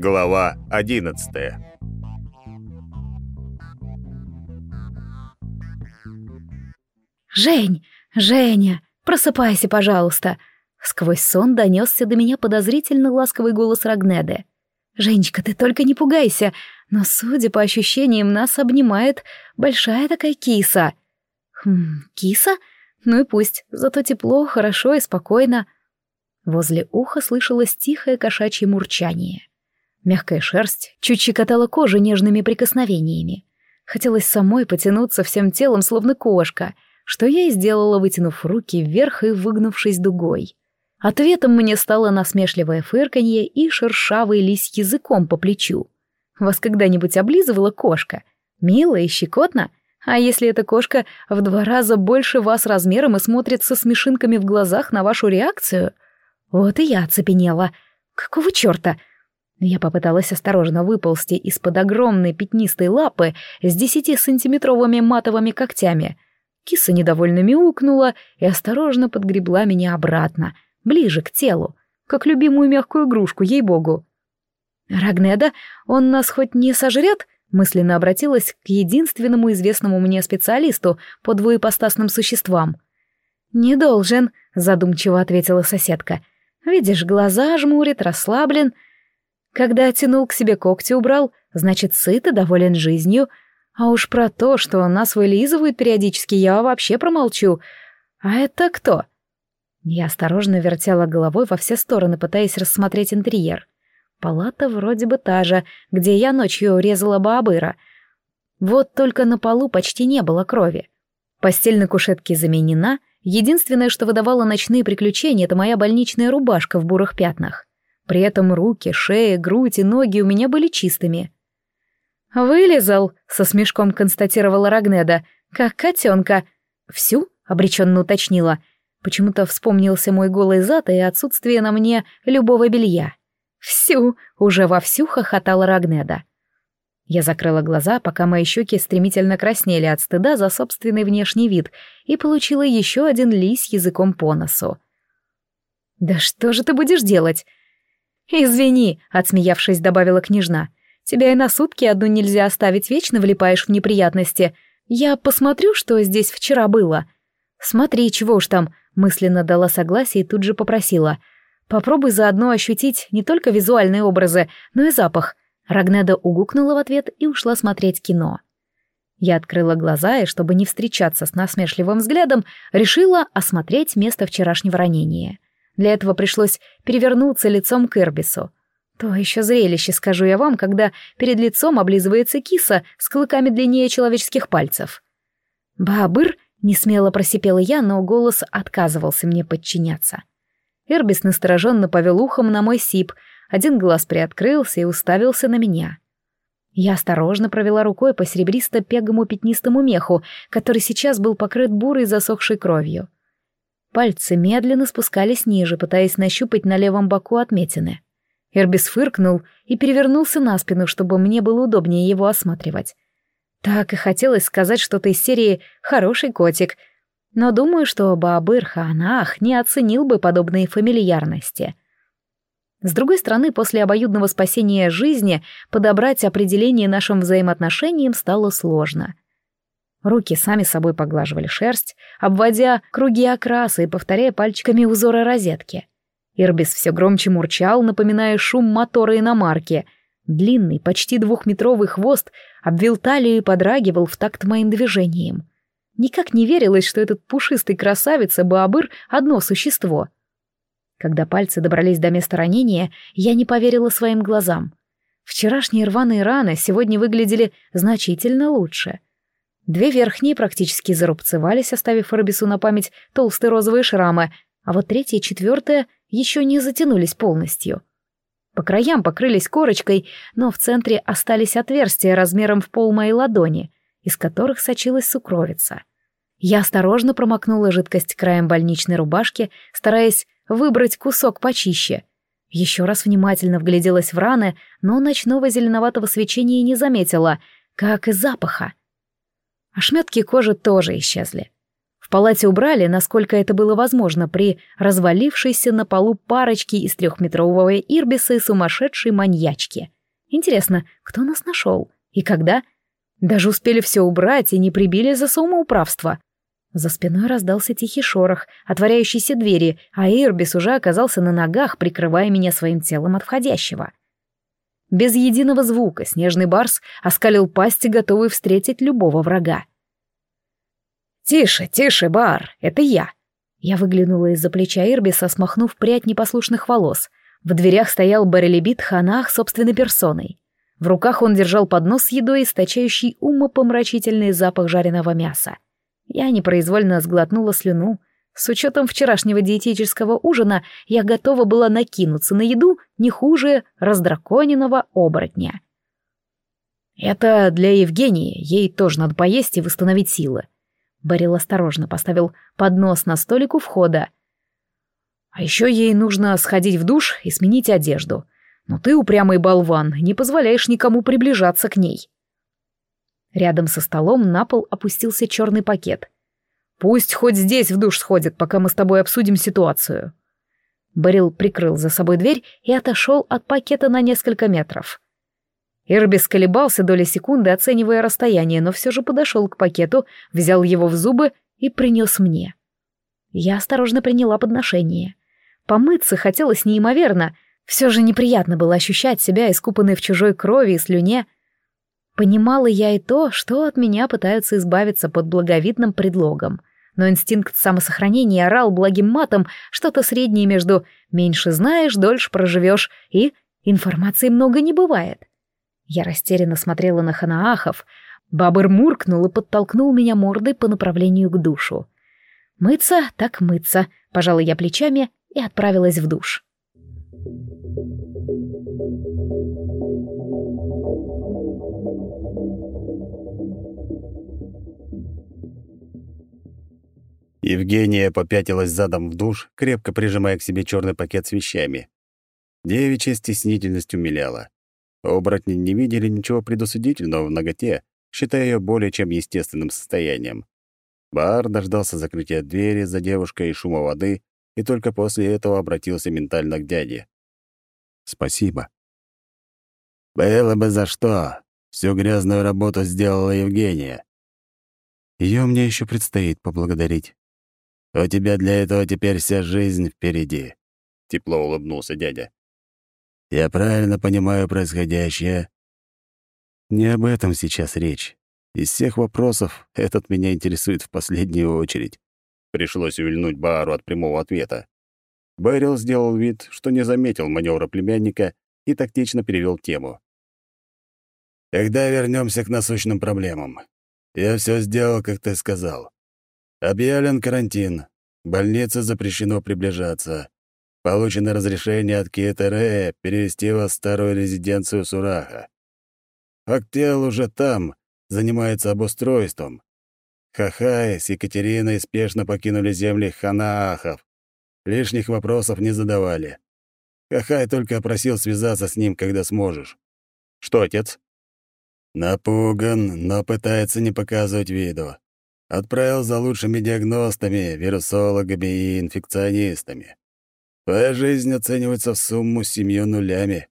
Глава 11. Жень, Женя, просыпайся, пожалуйста. Сквозь сон донесся до меня подозрительно ласковый голос Рагнеды. Женечка, ты только не пугайся, но, судя по ощущениям, нас обнимает большая такая киса. Хм, киса? Ну и пусть, зато тепло, хорошо и спокойно. Возле уха слышалось тихое кошачье мурчание. Мягкая шерсть чуть щекотала кожу нежными прикосновениями. Хотелось самой потянуться всем телом, словно кошка, что я и сделала, вытянув руки вверх и выгнувшись дугой. Ответом мне стало насмешливое фырканье и шершавый лись языком по плечу. Вас когда-нибудь облизывала кошка? Мило и щекотно? А если эта кошка в два раза больше вас размером и смотрит со смешинками в глазах на вашу реакцию? Вот и я оцепенела. Какого черта? Я попыталась осторожно выползти из-под огромной пятнистой лапы с десятисантиметровыми матовыми когтями. Киса недовольно мяукнула и осторожно подгребла меня обратно, ближе к телу, как любимую мягкую игрушку, ей-богу. «Рагнеда, он нас хоть не сожрет?» мысленно обратилась к единственному известному мне специалисту по двуепостасным существам. «Не должен», — задумчиво ответила соседка. «Видишь, глаза жмурит, расслаблен. Когда тянул к себе когти убрал, значит, сыт и доволен жизнью. А уж про то, что нас вылизывают периодически, я вообще промолчу. А это кто?» Я осторожно вертела головой во все стороны, пытаясь рассмотреть интерьер. Палата вроде бы та же, где я ночью резала баабыра. Вот только на полу почти не было крови. Постель на кушетке заменена, единственное, что выдавало ночные приключения, это моя больничная рубашка в бурых пятнах. При этом руки, шея, грудь и ноги у меня были чистыми. «Вылезал», — со смешком констатировала Рагнеда, — «как котенка». «Всю?» — обреченно уточнила. Почему-то вспомнился мой голый зад и отсутствие на мне любого белья. «Всю!» — уже вовсю хохотала Рагнеда. Я закрыла глаза, пока мои щеки стремительно краснели от стыда за собственный внешний вид, и получила еще один лись языком по носу. «Да что же ты будешь делать?» «Извини», — отсмеявшись, добавила княжна. «Тебя и на сутки одну нельзя оставить, вечно влипаешь в неприятности. Я посмотрю, что здесь вчера было». «Смотри, чего уж там», — мысленно дала согласие и тут же попросила — Попробуй заодно ощутить не только визуальные образы, но и запах. Рагнеда угукнула в ответ и ушла смотреть кино. Я открыла глаза и, чтобы не встречаться с насмешливым взглядом, решила осмотреть место вчерашнего ранения. Для этого пришлось перевернуться лицом к Эрбису. То еще зрелище, скажу я вам, когда перед лицом облизывается киса с клыками длиннее человеческих пальцев. «Бабыр!» — несмело просипела я, но голос отказывался мне подчиняться. Эрбис настороженно повел ухом на мой сип, один глаз приоткрылся и уставился на меня. Я осторожно провела рукой по серебристо-пегому пятнистому меху, который сейчас был покрыт бурой засохшей кровью. Пальцы медленно спускались ниже, пытаясь нащупать на левом боку отметины. Эрбис фыркнул и перевернулся на спину, чтобы мне было удобнее его осматривать. Так и хотелось сказать что-то из серии «хороший котик», но думаю, что Баабыр Ханах не оценил бы подобные фамильярности. С другой стороны, после обоюдного спасения жизни подобрать определение нашим взаимоотношениям стало сложно. Руки сами собой поглаживали шерсть, обводя круги окраса и повторяя пальчиками узоры розетки. Ирбис все громче мурчал, напоминая шум мотора иномарки. Длинный, почти двухметровый хвост обвил талию и подрагивал в такт моим движением. Никак не верилось, что этот пушистый красавец и Баабыр — одно существо. Когда пальцы добрались до места ранения, я не поверила своим глазам. Вчерашние рваные раны сегодня выглядели значительно лучше. Две верхние практически зарубцевались, оставив Арбису на память толстые розовые шрамы, а вот третья и четвертая еще не затянулись полностью. По краям покрылись корочкой, но в центре остались отверстия размером в пол моей ладони, из которых сочилась сукровица. Я осторожно промокнула жидкость краем больничной рубашки, стараясь выбрать кусок почище. Еще раз внимательно вгляделась в раны, но ночного зеленоватого свечения не заметила, как и запаха. Ошметки кожи тоже исчезли. В палате убрали, насколько это было возможно, при развалившейся на полу парочке из трехметрового ирбиса и сумасшедшей маньячки. Интересно, кто нас нашел? И когда? Даже успели все убрать и не прибили за самоуправство. За спиной раздался тихий шорох, отворяющейся двери, а Ирбис уже оказался на ногах, прикрывая меня своим телом от входящего. Без единого звука снежный барс оскалил пасти, готовый встретить любого врага. «Тише, тише, бар, это я!» Я выглянула из-за плеча Ирбиса, смахнув прядь непослушных волос. В дверях стоял Барелебит Ханах собственной персоной. В руках он держал поднос с едой, источающий умопомрачительный запах жареного мяса. Я непроизвольно сглотнула слюну. С учетом вчерашнего диетического ужина я готова была накинуться на еду не хуже раздраконенного оборотня. «Это для Евгении, ей тоже надо поесть и восстановить силы», Берил осторожно поставил поднос на столик у входа. А еще ей нужно сходить в душ и сменить одежду. Но ты, упрямый болван, не позволяешь никому приближаться к ней. Рядом со столом на пол опустился черный пакет. Пусть хоть здесь в душ сходит, пока мы с тобой обсудим ситуацию. Берил прикрыл за собой дверь и отошел от пакета на несколько метров. Ирбис колебался доли секунды, оценивая расстояние, но все же подошел к пакету, взял его в зубы и принес мне. Я осторожно приняла подношение. Помыться хотелось неимоверно, все же неприятно было ощущать себя искупанной в чужой крови и слюне. Понимала я и то, что от меня пытаются избавиться под благовидным предлогом, но инстинкт самосохранения орал благим матом что-то среднее между «меньше знаешь, дольше проживешь» и «информации много не бывает». Я растерянно смотрела на ханаахов. Бабыр муркнул и подтолкнул меня мордой по направлению к душу. «Мыться, так мыться», — пожала я плечами и отправилась в душ. Евгения попятилась задом в душ, крепко прижимая к себе черный пакет с вещами. Девичья стеснительность умиляла. Оборотни не видели ничего предусудительного в ноготе, считая ее более чем естественным состоянием. Бар дождался закрытия двери за девушкой и шума воды, и только после этого обратился ментально к дяде. «Спасибо». «Было бы за что. Всю грязную работу сделала Евгения». Ее мне еще предстоит поблагодарить. «У тебя для этого теперь вся жизнь впереди», — тепло улыбнулся дядя. Я правильно понимаю происходящее?» «Не об этом сейчас речь. Из всех вопросов этот меня интересует в последнюю очередь». Пришлось увильнуть Баару от прямого ответа. Бэрил сделал вид, что не заметил маневра племянника и тактично перевел тему. «Тогда вернемся к насущным проблемам. Я все сделал, как ты сказал. Объявлен карантин. Больнице запрещено приближаться. Получено разрешение от Киетерея перевести вас в старую резиденцию Сураха. Актел уже там, занимается обустройством. Хахай с Екатериной спешно покинули земли ханаахов. Лишних вопросов не задавали. Хахай только просил связаться с ним, когда сможешь. Что, отец? Напуган, но пытается не показывать виду. Отправил за лучшими диагностами, вирусологами и инфекционистами. Твоя жизнь оценивается в сумму семью нулями.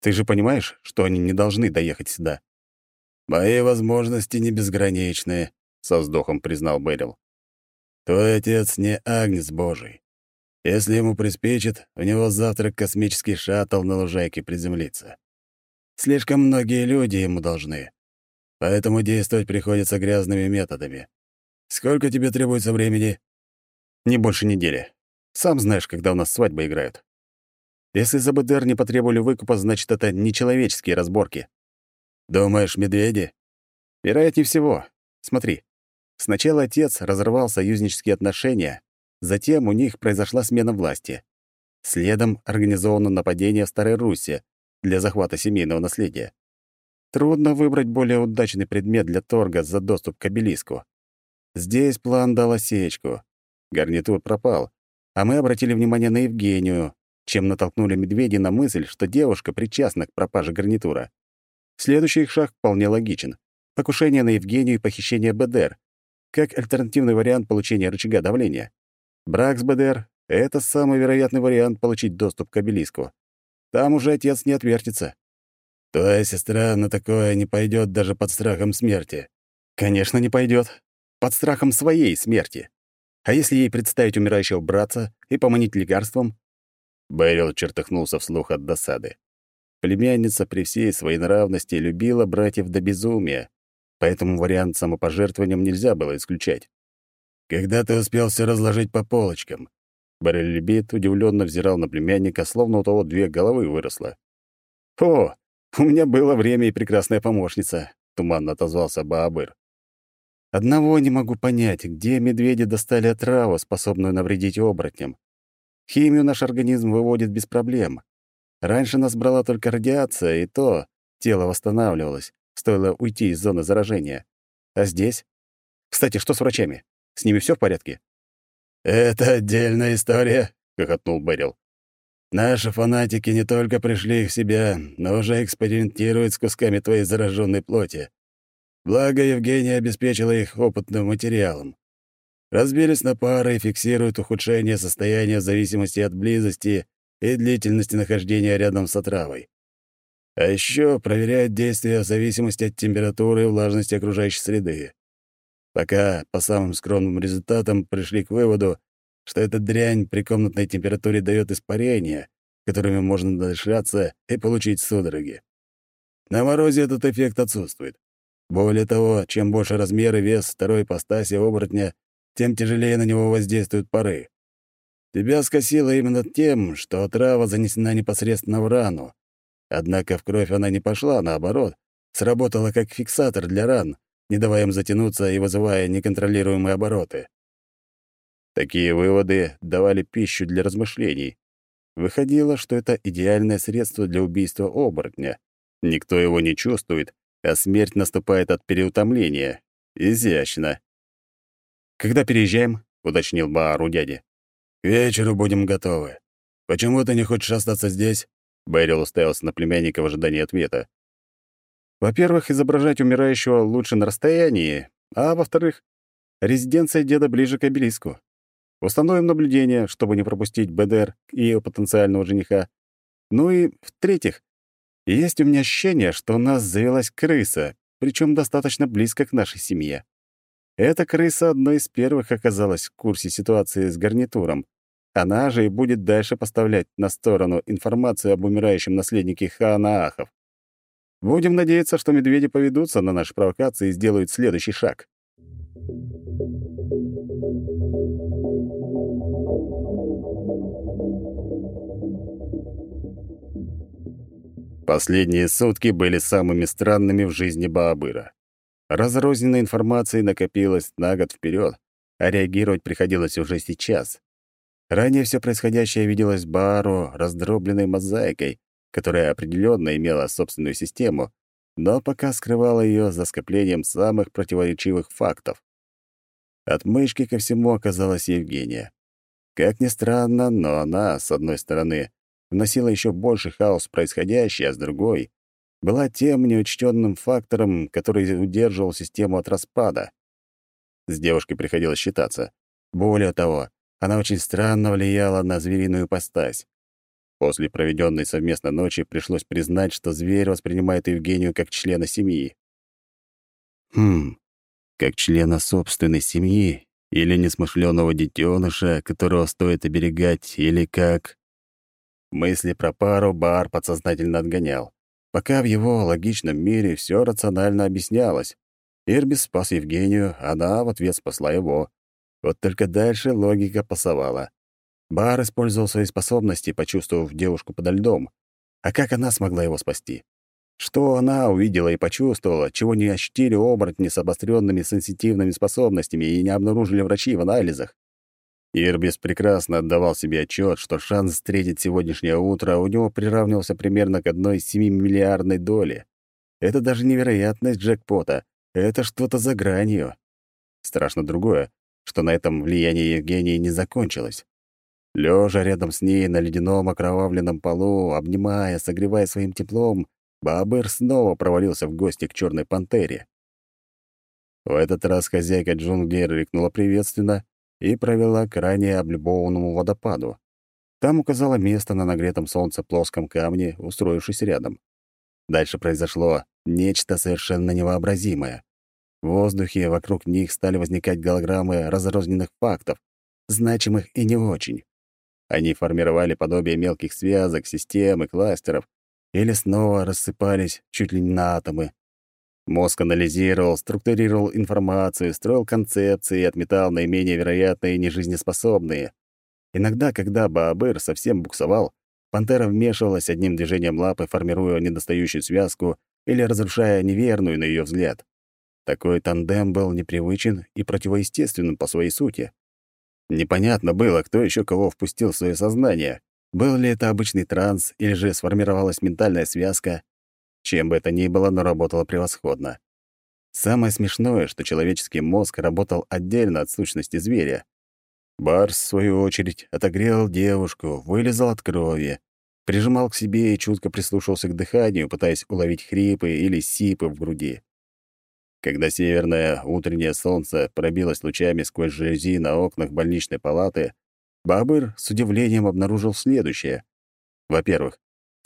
Ты же понимаешь, что они не должны доехать сюда? Мои возможности не безграничны, со вздохом признал Берил. Твой отец не агнец божий. Если ему приспичит, у него завтра космический шаттл на лужайке приземлится. Слишком многие люди ему должны. Поэтому действовать приходится грязными методами. Сколько тебе требуется времени? Не больше недели. Сам знаешь, когда у нас свадьбы играют. Если за БДР не потребовали выкупа, значит, это нечеловеческие разборки. Думаешь, медведи? Вероятнее всего. Смотри. Сначала отец разорвал союзнические отношения, затем у них произошла смена власти. Следом организовано нападение в Старой Руси для захвата семейного наследия. Трудно выбрать более удачный предмет для торга за доступ к обелиску. Здесь план дал осечку. Гарнитур пропал, а мы обратили внимание на Евгению, чем натолкнули медведи на мысль, что девушка причастна к пропаже гарнитура. Следующий их шаг вполне логичен. Покушение на Евгению и похищение БДР. как альтернативный вариант получения рычага давления. Брак с БДР — это самый вероятный вариант получить доступ к обелиску. Там уже отец не отвертится. Твоя сестра на такое не пойдет даже под страхом смерти. Конечно, не пойдет. Под страхом своей смерти. А если ей представить умирающего братца и поманить лекарством? Бэрил чертыхнулся вслух от досады. Племянница при всей своей нравности любила братьев до безумия, поэтому вариант самопожертвованием нельзя было исключать. «Когда ты успел все разложить по полочкам?» Барель-Лебит удивленно взирал на племянника, словно у того две головы выросло. «О, у меня было время и прекрасная помощница», — туманно отозвался Баабыр. «Одного не могу понять, где медведи достали отраву, способную навредить оборотням. Химию наш организм выводит без проблем. Раньше нас брала только радиация, и то тело восстанавливалось, стоило уйти из зоны заражения. А здесь? Кстати, что с врачами? С ними все в порядке?» «Это отдельная история», — хохотнул Берил. «Наши фанатики не только пришли в себя, но уже экспериментируют с кусками твоей зараженной плоти. Благо, Евгения обеспечила их опытным материалом. Разбились на пары и фиксируют ухудшение состояния в зависимости от близости и длительности нахождения рядом с отравой. А еще проверяют действия в зависимости от температуры и влажности окружающей среды. Пока по самым скромным результатам пришли к выводу, что эта дрянь при комнатной температуре дает испарения, которыми можно дышаться и получить судороги. На морозе этот эффект отсутствует. Более того, чем больше размер и вес второй ипостаси оборотня, тем тяжелее на него воздействуют пары. Тебя скосило именно тем, что отрава занесена непосредственно в рану. Однако в кровь она не пошла, наоборот, сработала как фиксатор для ран, не давая им затянуться и вызывая неконтролируемые обороты. Такие выводы давали пищу для размышлений. Выходило, что это идеальное средство для убийства оборотня. Никто его не чувствует, а смерть наступает от переутомления. Изящно. «Когда переезжаем?» — уточнил Баар у дяди. «К вечеру будем готовы. Почему ты не хочешь остаться здесь?» Бэрил уставился на племянника в ожидании ответа. Во-первых, изображать умирающего лучше на расстоянии, а во-вторых, резиденция деда ближе к обелиску. Установим наблюдение, чтобы не пропустить БДР и ее потенциального жениха. Ну и, в-третьих, есть у меня ощущение, что у нас завелась крыса, причем достаточно близко к нашей семье. Эта крыса одной из первых оказалась в курсе ситуации с гарнитуром. Она же и будет дальше поставлять на сторону информацию об умирающем наследнике Хаанаахов. Будем надеяться, что медведи поведутся на наши провокации и сделают следующий шаг. Последние сутки были самыми странными в жизни Баабыра. Разрозненной информации накопилось на год вперед, а реагировать приходилось уже сейчас. Ранее все происходящее виделось Баару раздробленной мозаикой, которая определенно имела собственную систему, но пока скрывала ее за скоплением самых противоречивых фактов. От мышки ко всему оказалась Евгения. Как ни странно, но она, с одной стороны, вносила еще больше хаос в происходящее, а с другой — была тем неучтенным фактором, который удерживал систему от распада. С девушкой приходилось считаться. Более того, она очень странно влияла на звериную постась. После проведенной совместной ночи пришлось признать, что зверь воспринимает Евгению как члена семьи. Хм, как члена собственной семьи или несмышленого детеныша, которого стоит оберегать, или как... Мысли про пару Бар подсознательно отгонял. Пока в его логичном мире все рационально объяснялось. Ирбис спас Евгению, она в ответ спасла его. Вот только дальше логика пасовала. Бар использовал свои способности, почувствовав девушку подо льдом. А как она смогла его спасти? Что она увидела и почувствовала, чего не ощутили оборотни с обостренными сенситивными способностями и не обнаружили врачи в анализах? Ирбис прекрасно отдавал себе отчет, что шанс встретить сегодняшнее утро у него приравнивался примерно к одной семимиллиардной доли. Это даже невероятность джекпота, это что-то за гранью. Страшно другое, что на этом влияние Евгении не закончилось. Лежа рядом с ней на ледяном окровавленном полу, обнимая, согревая своим теплом, Баабер снова провалился в гости к черной пантере. В этот раз хозяйка джунглей рыкнула приветственно и провела к ранее облюбованному водопаду. Там указала место на нагретом солнце плоском камне, устроившись рядом. Дальше произошло нечто совершенно невообразимое. В воздухе вокруг них стали возникать голограммы разрозненных фактов, значимых и не очень. Они формировали подобие мелких связок, систем и кластеров, или снова рассыпались чуть ли не на атомы. Мозг анализировал, структурировал информацию, строил концепции и отметал наименее вероятные и нежизнеспособные. Иногда, когда Баабыр совсем буксовал, пантера вмешивалась одним движением лапы, формируя недостающую связку или разрушая неверную, на ее взгляд. Такой тандем был непривычен и противоестественным по своей сути. Непонятно было, кто еще кого впустил в свое сознание. Был ли это обычный транс, или же сформировалась ментальная связка. Чем бы это ни было, но работало превосходно. Самое смешное, что человеческий мозг работал отдельно от сущности зверя. Барс, в свою очередь, отогрел девушку, вылезал от крови, прижимал к себе и чутко прислушивался к дыханию, пытаясь уловить хрипы или сипы в груди. Когда северное утреннее солнце пробилось лучами сквозь жалюзи на окнах больничной палаты, Бабыр с удивлением обнаружил следующее. Во-первых,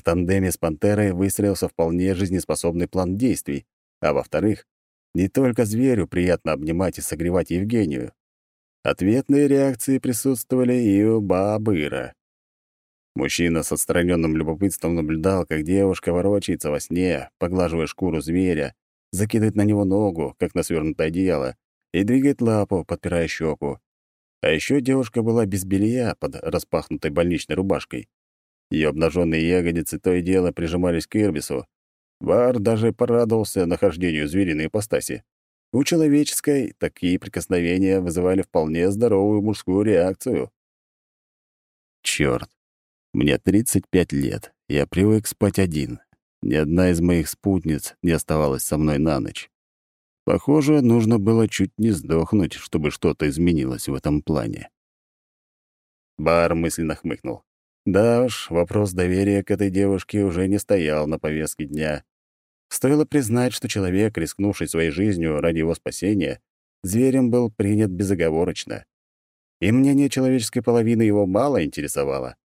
тандеме с «Пантерой» выстроился вполне жизнеспособный план действий, а во-вторых, не только зверю приятно обнимать и согревать Евгению. Ответные реакции присутствовали и у Бабыра. Мужчина с отстраненным любопытством наблюдал, как девушка ворочается во сне, поглаживая шкуру зверя, закидывает на него ногу, как на свернутое одеяло, и двигает лапу, подпирая щеку. А еще девушка была без белья под распахнутой больничной рубашкой. Ее обнаженные ягодицы то и дело прижимались к Ирбису. Бар даже порадовался нахождению звериной ипостаси. У человеческой такие прикосновения вызывали вполне здоровую мужскую реакцию. Черт, мне 35 лет, я привык спать один, ни одна из моих спутниц не оставалась со мной на ночь. Похоже, нужно было чуть не сдохнуть, чтобы что-то изменилось в этом плане. Бар мысленно хмыкнул. Да уж, вопрос доверия к этой девушке уже не стоял на повестке дня. Стоило признать, что человек, рискнувший своей жизнью ради его спасения, зверем был принят безоговорочно. И мнение человеческой половины его мало интересовало.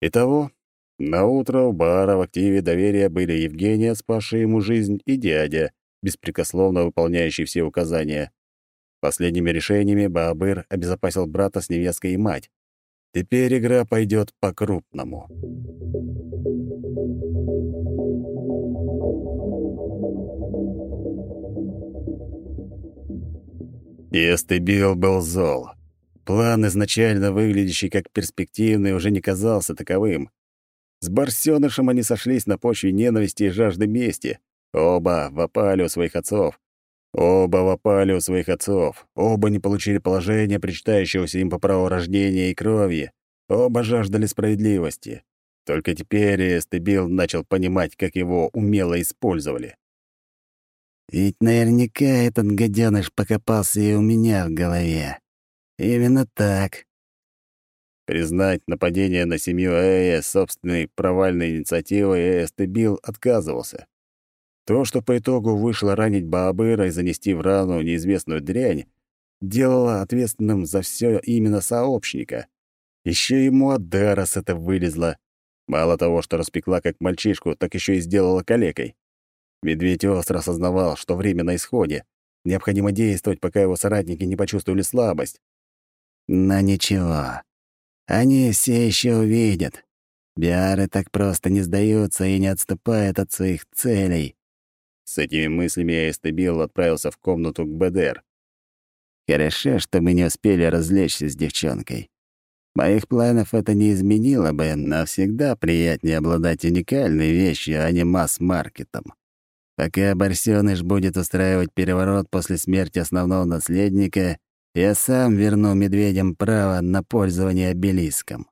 Итого, на утро у бара в активе доверия были Евгения, спасшая ему жизнь, и дядя, беспрекословно выполняющий все указания. Последними решениями Баабыр обезопасил брата с невесткой и мать. Теперь игра пойдет по-крупному. Эстебил был зол. План, изначально выглядящий как перспективный, уже не казался таковым. С Барсёнышем они сошлись на почве ненависти и жажды мести. Оба вопали у своих отцов. Оба вопали у своих отцов. Оба не получили положения, причитающегося им по праву рождения и крови. Оба жаждали справедливости. Только теперь Эстебил начал понимать, как его умело использовали. «Ведь наверняка этот гадёныш покопался и у меня в голове. Именно так. Признать нападение на семью Эя собственной провальной инициативой Эстебил отказывался. То, что по итогу вышло ранить Баабыра и занести в рану неизвестную дрянь, делало ответственным за все именно сообщника. Еще ему от это вылезло. Мало того, что распекла как мальчишку, так еще и сделала калекой. Медведь остро осознавал, что время на исходе. Необходимо действовать, пока его соратники не почувствовали слабость. Но ничего, они все еще увидят. Биары так просто не сдаются и не отступают от своих целей. С этими мыслями Эстебил отправился в комнату к БДР. Хорошо, что мы не успели развлечься с девчонкой. Моих планов это не изменило бы, но всегда приятнее обладать уникальной вещью, а не масс-маркетом. Пока Барсёныш будет устраивать переворот после смерти основного наследника, я сам верну медведям право на пользование обелиском.